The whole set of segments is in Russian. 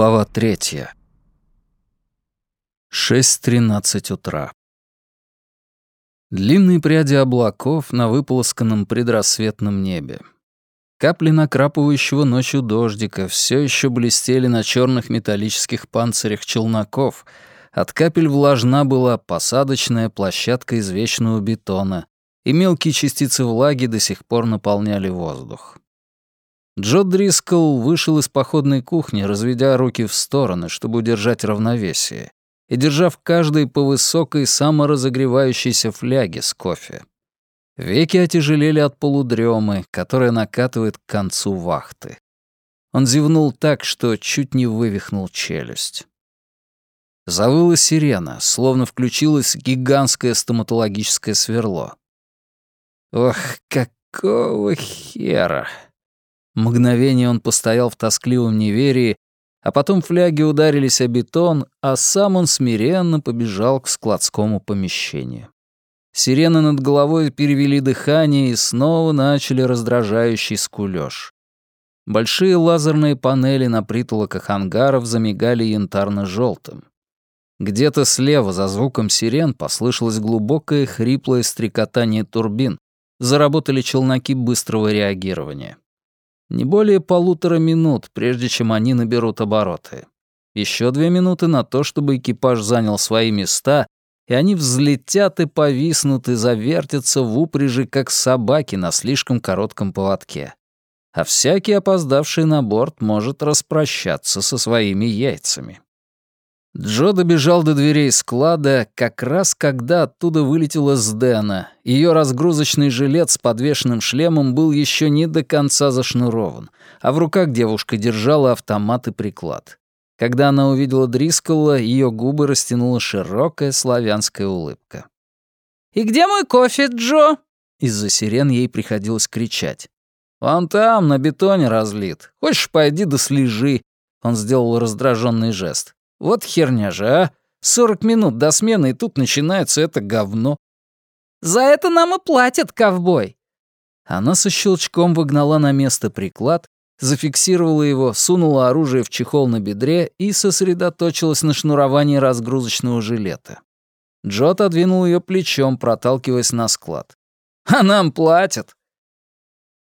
Глава третья. 6.13 утра. Длинные пряди облаков на выполосканном предрассветном небе. Капли накрапывающего ночью дождика все еще блестели на черных металлических панцирях челноков. От капель влажна была посадочная площадка из вечного бетона, и мелкие частицы влаги до сих пор наполняли воздух. Джо Дрискл вышел из походной кухни, разведя руки в стороны, чтобы удержать равновесие, и держа в каждой по высокой саморазогревающейся фляге с кофе. Веки отяжелели от полудремы, которая накатывает к концу вахты. Он зевнул так, что чуть не вывихнул челюсть. Завыла сирена, словно включилось гигантское стоматологическое сверло. Ох, какого хера! Мгновение он постоял в тоскливом неверии, а потом фляги ударились о бетон, а сам он смиренно побежал к складскому помещению. Сирены над головой перевели дыхание и снова начали раздражающий скулёж. Большие лазерные панели на притолоках ангаров замигали янтарно-желтым. Где-то слева за звуком сирен послышалось глубокое хриплое стрекотание турбин. Заработали челноки быстрого реагирования. Не более полутора минут, прежде чем они наберут обороты. Еще две минуты на то, чтобы экипаж занял свои места, и они взлетят и повиснут и завертятся в упряжи, как собаки на слишком коротком поводке. А всякий опоздавший на борт может распрощаться со своими яйцами. Джо добежал до дверей склада, как раз когда оттуда вылетела Сдена. Ее разгрузочный жилет с подвешенным шлемом был еще не до конца зашнурован, а в руках девушка держала автомат и приклад. Когда она увидела Дрискола, ее губы растянула широкая славянская улыбка. «И где мой кофе, Джо?» Из-за сирен ей приходилось кричать. «Вон там, на бетоне разлит. Хочешь, пойди да слежи». Он сделал раздраженный жест. Вот херня же, а? Сорок минут до смены, и тут начинается это говно. За это нам и платят, ковбой. Она со щелчком выгнала на место приклад, зафиксировала его, сунула оружие в чехол на бедре и сосредоточилась на шнуровании разгрузочного жилета. Джо отодвинул ее плечом, проталкиваясь на склад. «А нам платят!»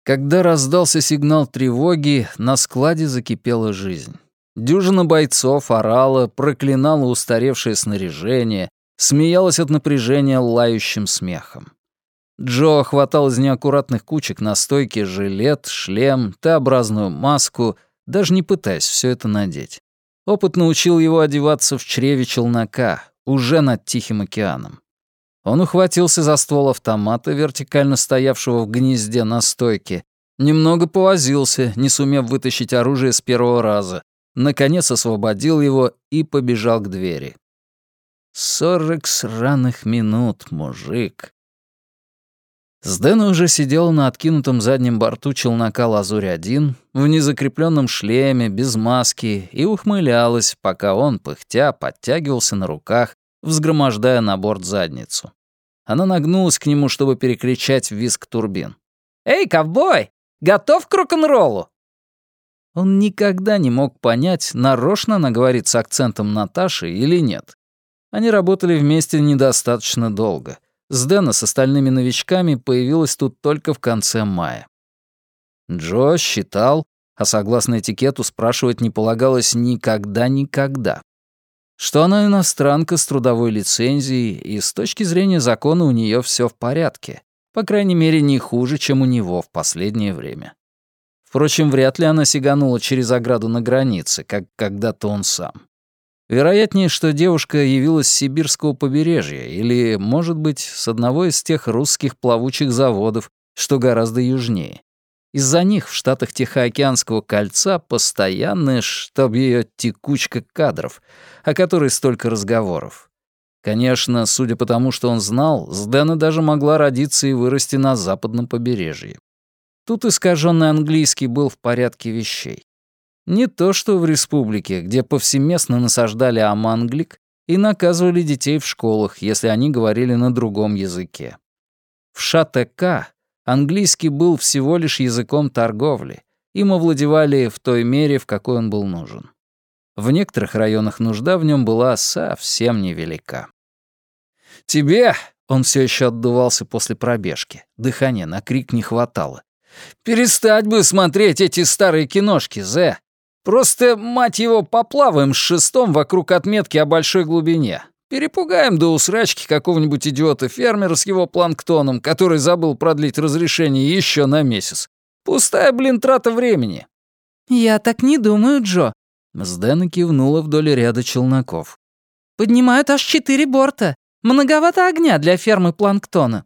Когда раздался сигнал тревоги, на складе закипела жизнь. Дюжина бойцов орала, проклинала устаревшее снаряжение, смеялась от напряжения лающим смехом. Джо хватал из неаккуратных кучек на стойке жилет, шлем, Т-образную маску, даже не пытаясь все это надеть. Опыт научил его одеваться в чреве челнока, уже над Тихим океаном. Он ухватился за ствол автомата, вертикально стоявшего в гнезде на стойке, немного повозился, не сумев вытащить оружие с первого раза, наконец освободил его и побежал к двери. «Сорок сраных минут, мужик!» Сдэна уже сидела на откинутом заднем борту челнока «Лазурь-1» в незакрепленном шлеме, без маски, и ухмылялась, пока он, пыхтя, подтягивался на руках, взгромождая на борт задницу. Она нагнулась к нему, чтобы перекричать визг турбин. «Эй, ковбой! Готов к рок-н-роллу?» Он никогда не мог понять, нарочно она говорит с акцентом Наташи или нет. Они работали вместе недостаточно долго. Сдена с остальными новичками появилась тут только в конце мая. Джо считал, а согласно этикету спрашивать не полагалось никогда-никогда, что она иностранка с трудовой лицензией, и с точки зрения закона у нее все в порядке, по крайней мере, не хуже, чем у него в последнее время. Впрочем, вряд ли она сиганула через ограду на границе, как когда-то он сам. Вероятнее, что девушка явилась с сибирского побережья или, может быть, с одного из тех русских плавучих заводов, что гораздо южнее. Из-за них в штатах Тихоокеанского кольца постоянная, чтоб ее текучка кадров, о которой столько разговоров. Конечно, судя по тому, что он знал, Сдэна даже могла родиться и вырасти на западном побережье. Тут искаженный английский был в порядке вещей. Не то что в республике, где повсеместно насаждали аманглик и наказывали детей в школах, если они говорили на другом языке. В ШТК английский был всего лишь языком торговли, им овладевали в той мере, в какой он был нужен. В некоторых районах нужда в нем была совсем невелика. «Тебе!» — он все еще отдувался после пробежки. Дыхания на крик не хватало. «Перестать бы смотреть эти старые киношки, Зе! Просто, мать его, поплаваем с шестом вокруг отметки о большой глубине. Перепугаем до усрачки какого-нибудь идиота-фермера с его планктоном, который забыл продлить разрешение еще на месяц. Пустая, блин, трата времени». «Я так не думаю, Джо», Сдэна кивнула вдоль ряда челноков. «Поднимают аж четыре борта. Многовато огня для фермы планктона».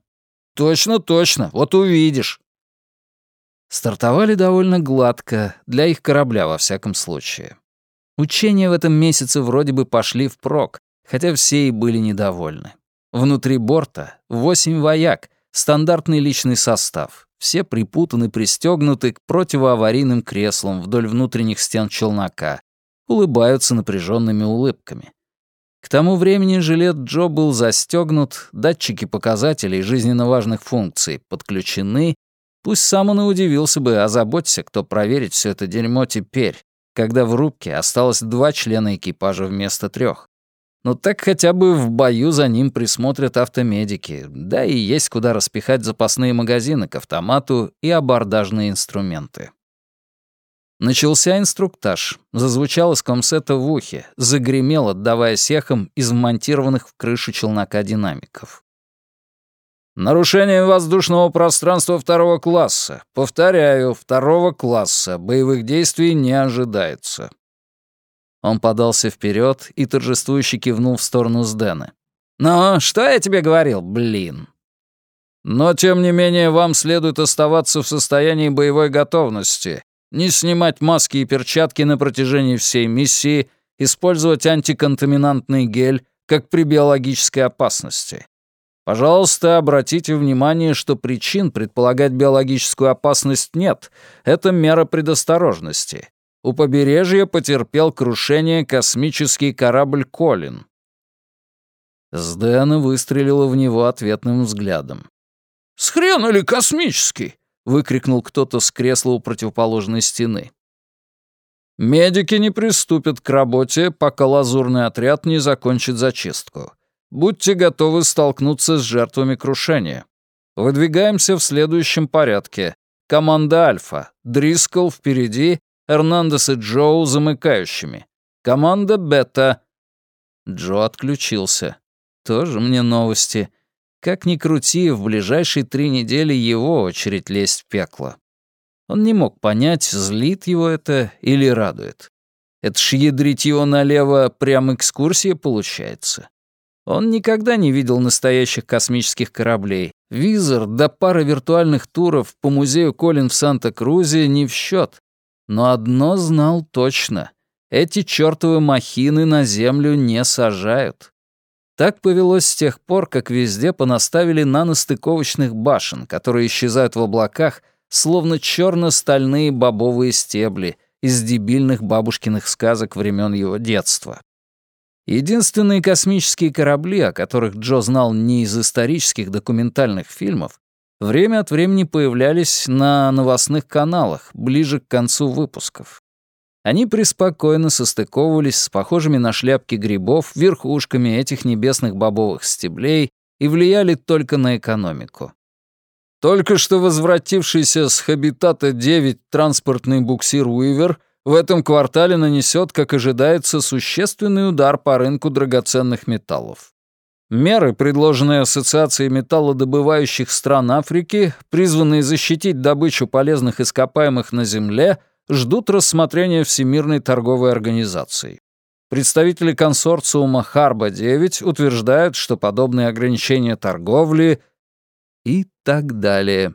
«Точно, точно. Вот увидишь». Стартовали довольно гладко, для их корабля во всяком случае. Учения в этом месяце вроде бы пошли впрок, хотя все и были недовольны. Внутри борта восемь вояк, стандартный личный состав. Все припутаны, пристегнуты к противоаварийным креслам вдоль внутренних стен челнока, улыбаются напряженными улыбками. К тому времени жилет Джо был застегнут, датчики показателей жизненно важных функций подключены. Пусть сам он и удивился бы, озаботься, кто проверить все это дерьмо теперь, когда в рубке осталось два члена экипажа вместо трех. Но так хотя бы в бою за ним присмотрят автомедики, да и есть куда распихать запасные магазины к автомату и абордажные инструменты. Начался инструктаж. Зазвучал из комсета в ухе, загремел, отдаваясь эхом из вмонтированных в крышу челнока динамиков. «Нарушение воздушного пространства второго класса. Повторяю, второго класса. Боевых действий не ожидается». Он подался вперед и торжествующе кивнул в сторону Сдэна. «Ну, что я тебе говорил, блин?» «Но, тем не менее, вам следует оставаться в состоянии боевой готовности не снимать маски и перчатки на протяжении всей миссии, использовать антиконтаминантный гель, как при биологической опасности. Пожалуйста, обратите внимание, что причин предполагать биологическую опасность нет. Это мера предосторожности. У побережья потерпел крушение космический корабль «Колин». Сдэна выстрелила в него ответным взглядом. «С хрена ли космический? — выкрикнул кто-то с кресла у противоположной стены. «Медики не приступят к работе, пока лазурный отряд не закончит зачистку. Будьте готовы столкнуться с жертвами крушения. Выдвигаемся в следующем порядке. Команда Альфа. Дрискл впереди, Эрнандес и Джоу замыкающими. Команда Бета». Джо отключился. «Тоже мне новости». Как ни крути, в ближайшие три недели его очередь лезть в пекло. Он не мог понять, злит его это или радует. Это ж ядрить его налево прям экскурсия получается. Он никогда не видел настоящих космических кораблей. Визор до пары виртуальных туров по музею Колин в Санта-Крузе не в счет. Но одно знал точно. Эти чертовы махины на Землю не сажают. Так повелось с тех пор, как везде понаставили наностыковочных башен, которые исчезают в облаках, словно черно-стальные бобовые стебли из дебильных бабушкиных сказок времен его детства. Единственные космические корабли, о которых Джо знал не из исторических документальных фильмов, время от времени появлялись на новостных каналах, ближе к концу выпусков. Они преспокойно состыковывались с похожими на шляпки грибов верхушками этих небесных бобовых стеблей и влияли только на экономику. Только что возвратившийся с Хабитата 9 транспортный буксир «Уивер» в этом квартале нанесет, как ожидается, существенный удар по рынку драгоценных металлов. Меры, предложенные Ассоциацией металлодобывающих стран Африки, призванные защитить добычу полезных ископаемых на Земле — ждут рассмотрения Всемирной торговой организации. Представители консорциума Харба-9 утверждают, что подобные ограничения торговли и так далее.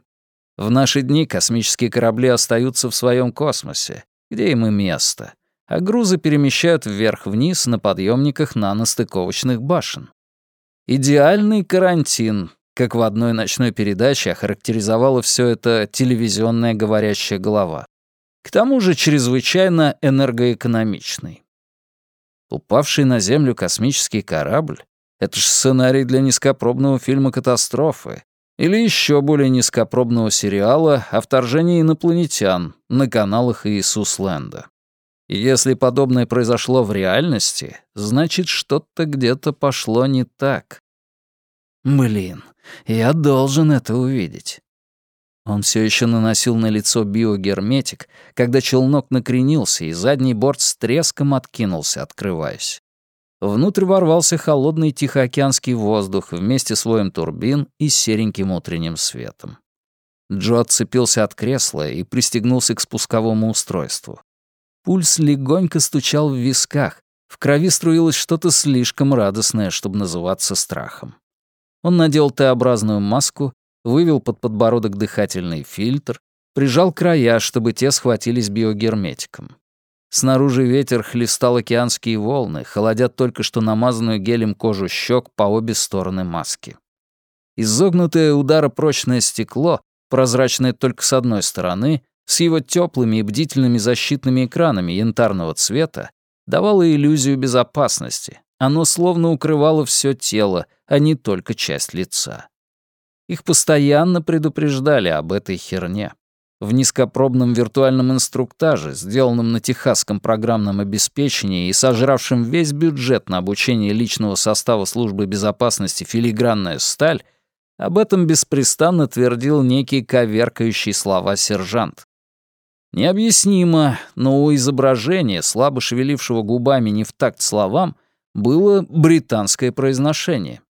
В наши дни космические корабли остаются в своем космосе, где им и место, а грузы перемещают вверх-вниз на подъемниках наностыковочных башен. Идеальный карантин, как в одной ночной передаче охарактеризовала все это телевизионная говорящая голова. К тому же чрезвычайно энергоэкономичный. Упавший на Землю космический корабль — это ж сценарий для низкопробного фильма «Катастрофы» или еще более низкопробного сериала о вторжении инопланетян на каналах Иисус Лэнда. И если подобное произошло в реальности, значит, что-то где-то пошло не так. Блин, я должен это увидеть. Он все еще наносил на лицо биогерметик, когда челнок накренился, и задний борт с треском откинулся, открываясь. Внутрь ворвался холодный тихоокеанский воздух вместе с воем турбин и сереньким утренним светом. Джо отцепился от кресла и пристегнулся к спусковому устройству. Пульс легонько стучал в висках, в крови струилось что-то слишком радостное, чтобы называться страхом. Он надел Т-образную маску, вывел под подбородок дыхательный фильтр, прижал края, чтобы те схватились биогерметиком. Снаружи ветер хлестал океанские волны, холодя только что намазанную гелем кожу щек по обе стороны маски. Изогнутое ударопрочное стекло, прозрачное только с одной стороны, с его теплыми и бдительными защитными экранами янтарного цвета, давало иллюзию безопасности. Оно словно укрывало все тело, а не только часть лица. Их постоянно предупреждали об этой херне. В низкопробном виртуальном инструктаже, сделанном на техасском программном обеспечении и сожравшем весь бюджет на обучение личного состава службы безопасности «Филигранная сталь», об этом беспрестанно твердил некий коверкающий слова сержант. Необъяснимо, но у изображения, слабо шевелившего губами не в такт словам, было британское произношение.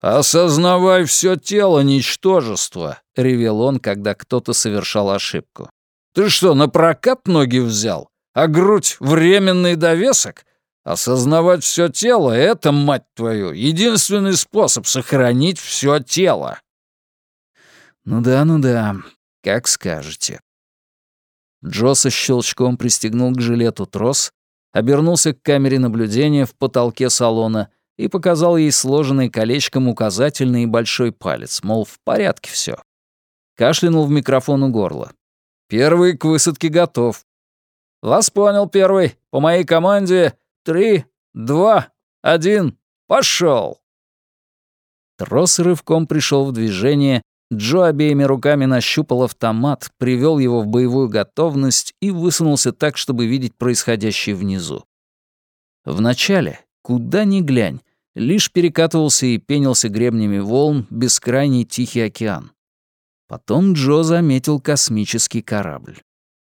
«Осознавай все тело, ничтожество!» — ревел он, когда кто-то совершал ошибку. «Ты что, на прокат ноги взял? А грудь — временный довесок? Осознавать все тело — это, мать твою, единственный способ сохранить все тело!» «Ну да, ну да, как скажете». Джо со щелчком пристегнул к жилету трос, обернулся к камере наблюдения в потолке салона — и показал ей сложенный колечком указательный и большой палец, мол, в порядке все. Кашлянул в микрофон у горла. «Первый к высадке готов». «Вас понял, первый. По моей команде три, два, один, пошел!» Трос рывком пришел в движение, Джо обеими руками нащупал автомат, привел его в боевую готовность и высунулся так, чтобы видеть происходящее внизу. Вначале, куда ни глянь, лишь перекатывался и пенился гребнями волн бескрайний Тихий океан. Потом Джо заметил космический корабль.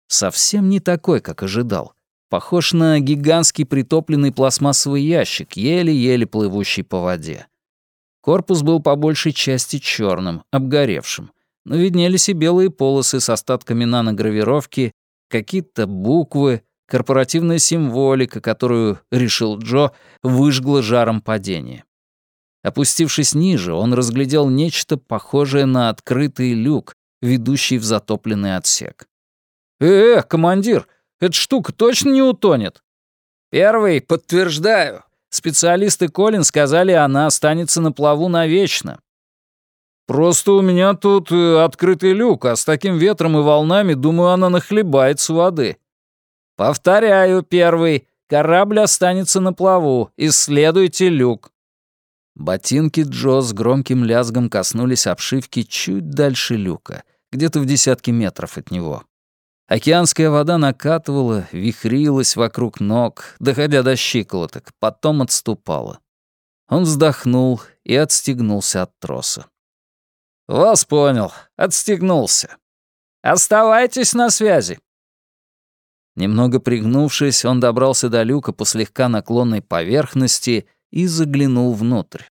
Совсем не такой, как ожидал. Похож на гигантский притопленный пластмассовый ящик, еле-еле плывущий по воде. Корпус был по большей части черным, обгоревшим, но виднелись и белые полосы с остатками наногравировки, какие-то буквы, корпоративная символика, которую, решил Джо, выжгла жаром падения. Опустившись ниже, он разглядел нечто похожее на открытый люк, ведущий в затопленный отсек. «Э, командир, эта штука точно не утонет?» «Первый, подтверждаю. Специалисты Колин сказали, она останется на плаву навечно». «Просто у меня тут э, открытый люк, а с таким ветром и волнами, думаю, она нахлебается воды. «Повторяю, первый. Корабль останется на плаву. Исследуйте люк». Ботинки Джо с громким лязгом коснулись обшивки чуть дальше люка, где-то в десятке метров от него. Океанская вода накатывала, вихрилась вокруг ног, доходя до щиколоток, потом отступала. Он вздохнул и отстегнулся от троса. «Вас понял. Отстегнулся. Оставайтесь на связи». Немного пригнувшись, он добрался до люка по слегка наклонной поверхности и заглянул внутрь.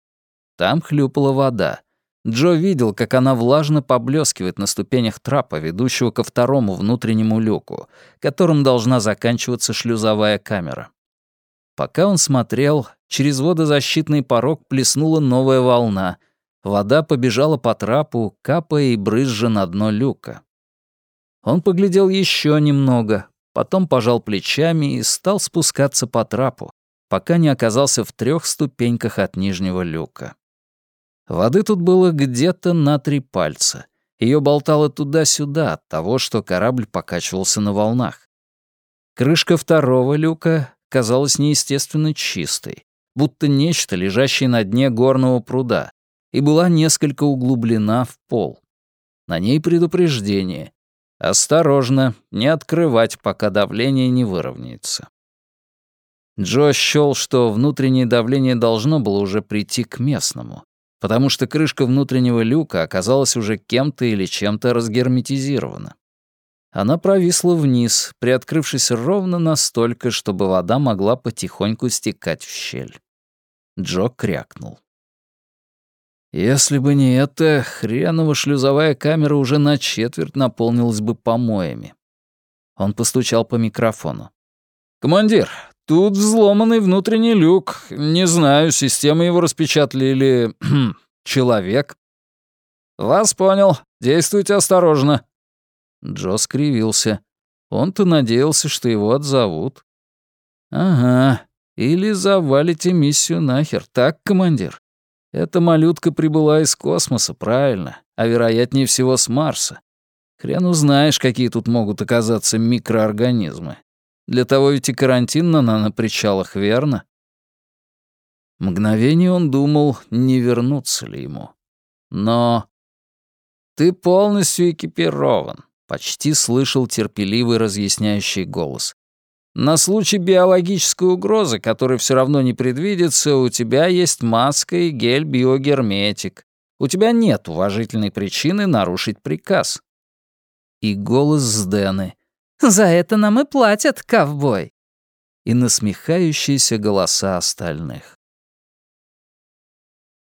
Там хлюпала вода. Джо видел, как она влажно поблескивает на ступенях трапа, ведущего ко второму внутреннему люку, которым должна заканчиваться шлюзовая камера. Пока он смотрел, через водозащитный порог плеснула новая волна. Вода побежала по трапу, капая и брызжа на дно люка. Он поглядел еще немного, потом пожал плечами и стал спускаться по трапу, пока не оказался в трех ступеньках от нижнего люка. Воды тут было где-то на три пальца. Ее болтало туда-сюда от того, что корабль покачивался на волнах. Крышка второго люка казалась неестественно чистой, будто нечто, лежащее на дне горного пруда, и была несколько углублена в пол. На ней предупреждение Осторожно, не открывать, пока давление не выровняется. Джо счёл, что внутреннее давление должно было уже прийти к местному, потому что крышка внутреннего люка оказалась уже кем-то или чем-то разгерметизирована. Она провисла вниз, приоткрывшись ровно настолько, чтобы вода могла потихоньку стекать в щель. Джо крякнул. Если бы не это, хренова шлюзовая камера уже на четверть наполнилась бы помоями. Он постучал по микрофону. «Командир, тут взломанный внутренний люк. Не знаю, система его распечатали или... человек». «Вас понял. Действуйте осторожно». Джо скривился. Он-то надеялся, что его отзовут. «Ага, или завалите миссию нахер, так, командир?» Эта малютка прибыла из космоса, правильно, а вероятнее всего с Марса. Хрен узнаешь, какие тут могут оказаться микроорганизмы. Для того ведь и карантин на нанопричалах, верно? Мгновение он думал, не вернуться ли ему. Но... «Ты полностью экипирован», — почти слышал терпеливый разъясняющий голос. На случай биологической угрозы, которой все равно не предвидится, у тебя есть маска и гель-биогерметик. У тебя нет уважительной причины нарушить приказ. И голос с Дэны. «За это нам и платят, ковбой!» И насмехающиеся голоса остальных.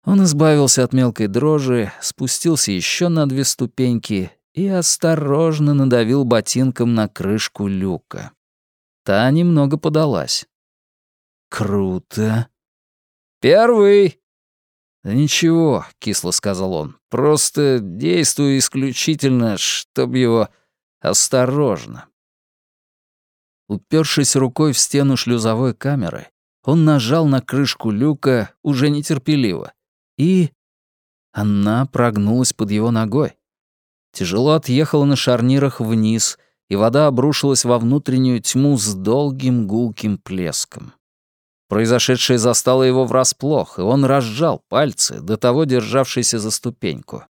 Он избавился от мелкой дрожи, спустился еще на две ступеньки и осторожно надавил ботинком на крышку люка. Та немного подалась. «Круто». «Первый!» «Да ничего», — кисло сказал он. «Просто действую исключительно, чтоб его... осторожно». Упершись рукой в стену шлюзовой камеры, он нажал на крышку люка уже нетерпеливо. И... Она прогнулась под его ногой. Тяжело отъехала на шарнирах вниз, и вода обрушилась во внутреннюю тьму с долгим гулким плеском. Произошедшее застало его врасплох, и он разжал пальцы, до того державшиеся за ступеньку.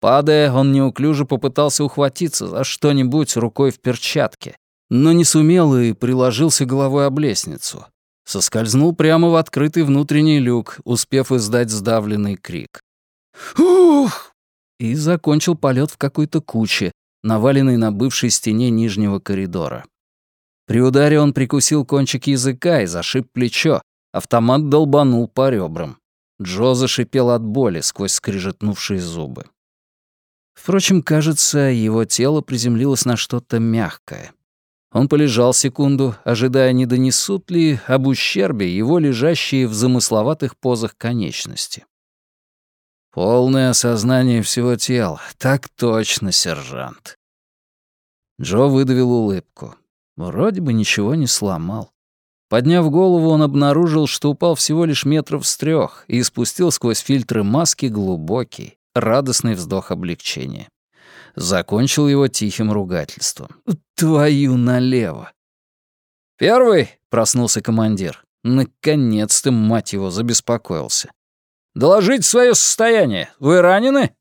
Падая, он неуклюже попытался ухватиться за что-нибудь рукой в перчатке, но не сумел и приложился головой об лестницу. Соскользнул прямо в открытый внутренний люк, успев издать сдавленный крик. «Ух!» И закончил полет в какой-то куче, наваленный на бывшей стене нижнего коридора. При ударе он прикусил кончик языка и зашиб плечо. Автомат долбанул по ребрам. Джо зашипел от боли сквозь скрижетнувшие зубы. Впрочем, кажется, его тело приземлилось на что-то мягкое. Он полежал секунду, ожидая, не донесут ли об ущербе его лежащие в замысловатых позах конечности. Полное осознание всего тела. Так точно, сержант. Джо выдавил улыбку. Вроде бы ничего не сломал. Подняв голову, он обнаружил, что упал всего лишь метров с трех и испустил сквозь фильтры маски глубокий, радостный вздох облегчения. Закончил его тихим ругательством. «Твою налево!» «Первый!» — проснулся командир. Наконец-то, мать его, забеспокоился. Доложите свое состояние. Вы ранены?»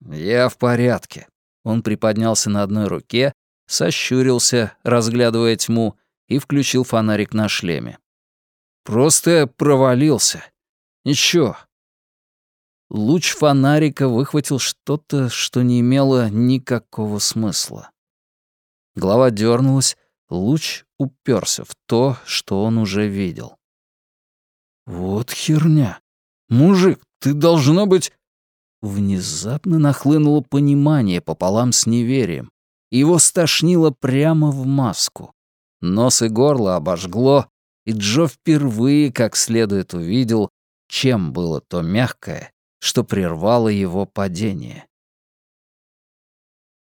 «Я в порядке». Он приподнялся на одной руке, сощурился, разглядывая тьму, и включил фонарик на шлеме. «Просто провалился. Ничего». Луч фонарика выхватил что-то, что не имело никакого смысла. Голова дернулась, луч уперся в то, что он уже видел. «Вот херня», «Мужик, ты должно быть...» Внезапно нахлынуло понимание пополам с неверием. Его стошнило прямо в маску. Нос и горло обожгло, и Джо впервые как следует увидел, чем было то мягкое, что прервало его падение.